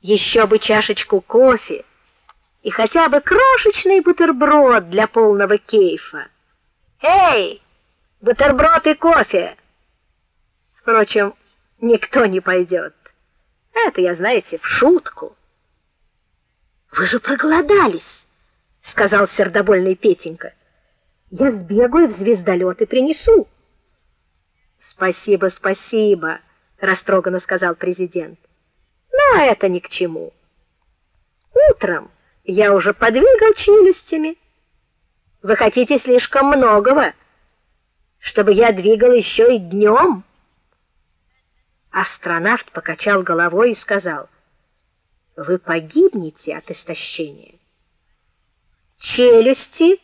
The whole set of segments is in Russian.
Еще бы чашечку кофе и хотя бы крошечный бутерброд для полного кейфа. Эй, бутерброд и кофе. Впрочем, никто не пойдет. Это я, знаете, в шутку. Вы же проголодались, сказал сердобольный Петенька. Я сбегаю в звездолет и принесу. Спасибо, спасибо, растроганно сказал президент. Но это ни к чему. Утром я уже подвигал челюстями. Вы хотите слишком многого, чтобы я двигал еще и днем?» Астронавт покачал головой и сказал: "Вы погибнете от истощения. Челюсти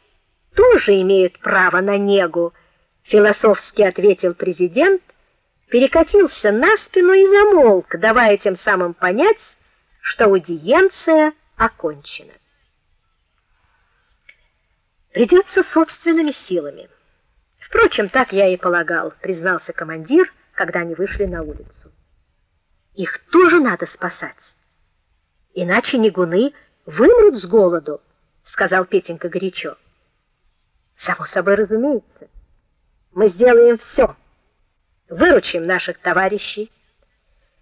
тоже имеют право на негу", философски ответил президент, перекатился на спину и замолк, давая тем самым понять, что аудиенция окончена. Придется собственными силами. Впрочем, так я и полагал, признался командир, когда они вышли на улицу. Их тоже надо спасать. Иначе негуны вымрут с голоду, сказал Петенька горячо. Само собой разумеется. Мы сделаем все. Выручим наших товарищей,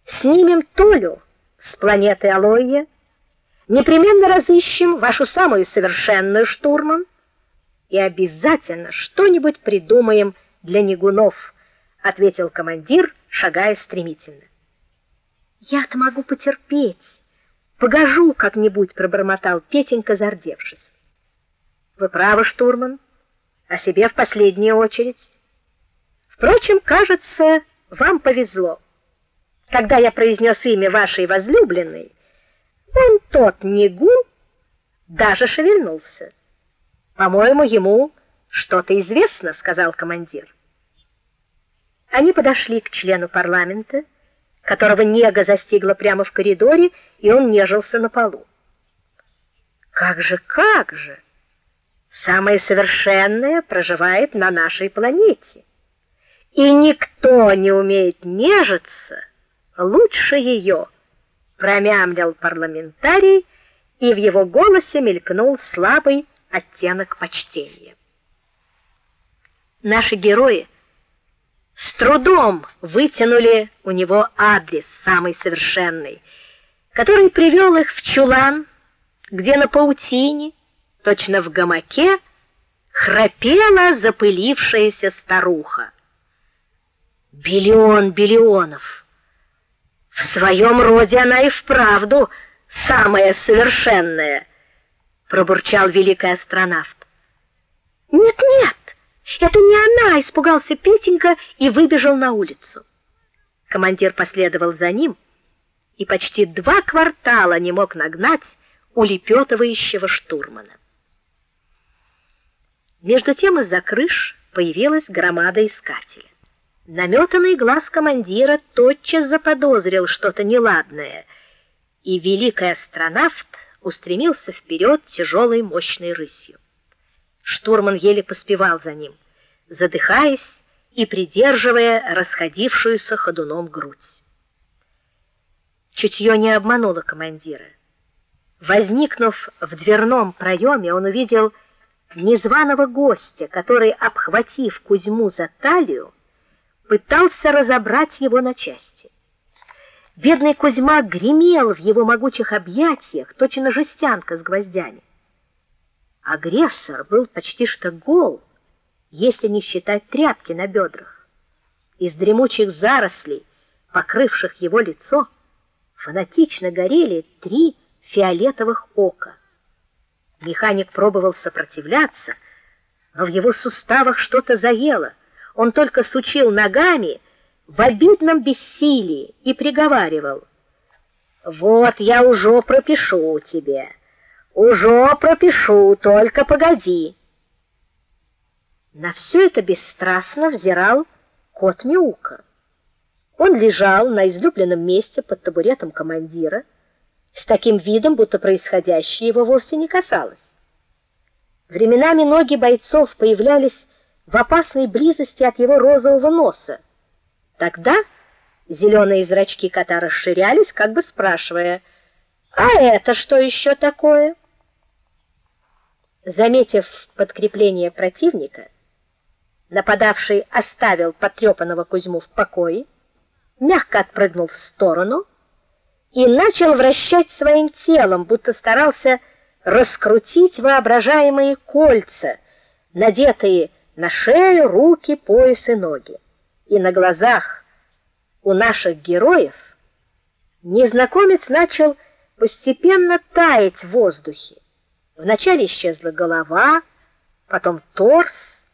снимем Толю с планеты Алоя Непременно разыщем вашу самую совершенную штурман и обязательно что-нибудь придумаем для негунов, ответил командир, шагая стремительно. Я-то могу потерпеть. Погожу как-нибудь, пробормотал Петенька, зардевшись. Вы правы, штурман, о себе в последнюю очередь. Впрочем, кажется, вам повезло. Когда я произнес имя вашей возлюбленной, он тот негун даже шевельнулся. По-моему, ему что-то известно, сказал командир. Они подошли к члену парламента, которого нега застигла прямо в коридоре, и он нежился на полу. Как же, как же? Самое совершенное проживает на нашей планете. И никто не умеет нежиться лучше ее промямлил парламентарий, и в его голосе мелькнул слабый оттенок почтения. Наши герои с трудом вытянули у него адрес самый совершенный, который привел их в чулан, где на паутине, точно в гамаке, храпела запылившаяся старуха. Биллион биллионов в своем роде она и вправду самая совершенная, пробурчал великий астронавт. Нет, нет, это не она, испугался Петенька и выбежал на улицу. Командир последовал за ним и почти два квартала не мог нагнать улепетывающего штурмана. Между тем из-за крыш появилась громада искателя. Наметанный глаз командира тотчас заподозрил что-то неладное, и великий астронавт устремился вперед тяжелой мощной рысью. Штурман еле поспевал за ним, задыхаясь и придерживая расходившуюся ходуном грудь. Чутье не обмануло командира. Возникнув в дверном проеме, он увидел незваного гостя, который, обхватив Кузьму за талию, пытался разобрать его на части. Бедный Кузьма гремел в его могучих объятиях, точно жестянка с гвоздями. Агрессор был почти что гол, если не считать тряпки на бедрах. Из дремучих зарослей, покрывших его лицо, фанатично горели три фиолетовых ока. Механик пробовал сопротивляться, но в его суставах что-то заело он только сучил ногами в обидном бессилии и приговаривал: "Вот я уже пропишу тебе. Уже пропишу, только погоди". На все это бесстрастно взирал кот Мяука. Он лежал на излюбленном месте под табуретом командира, с таким видом, будто происходящее его вовсе не касалось. Временами ноги бойцов появлялись в опасной близости от его розового носа. Тогда зеленые зрачки кота расширялись, как бы спрашивая: А это что еще такое? Заметив подкрепление противника, нападавший оставил потрепанного Кузьму в покое, мягко отпрыгнул в сторону и начал вращать своим телом, будто старался раскрутить воображаемые кольца, надетые на шею, руки, пояс и ноги. И на глазах у наших героев незнакомец начал постепенно таять в воздухе. Вначале исчезла голова, потом торс,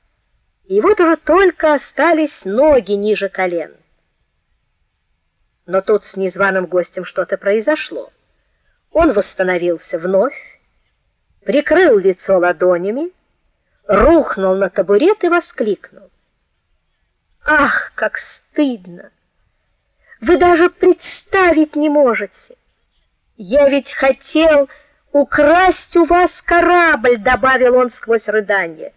и вот уже только остались ноги ниже колен. Но тут с незваным гостем что-то произошло. Он восстановился вновь, прикрыл лицо ладонями, рухнул на табурет и воскликнул: "Ах, как стыдно! Вы даже представить не можете. Я ведь хотел украсть у вас корабль", добавил он сквозь рыдание.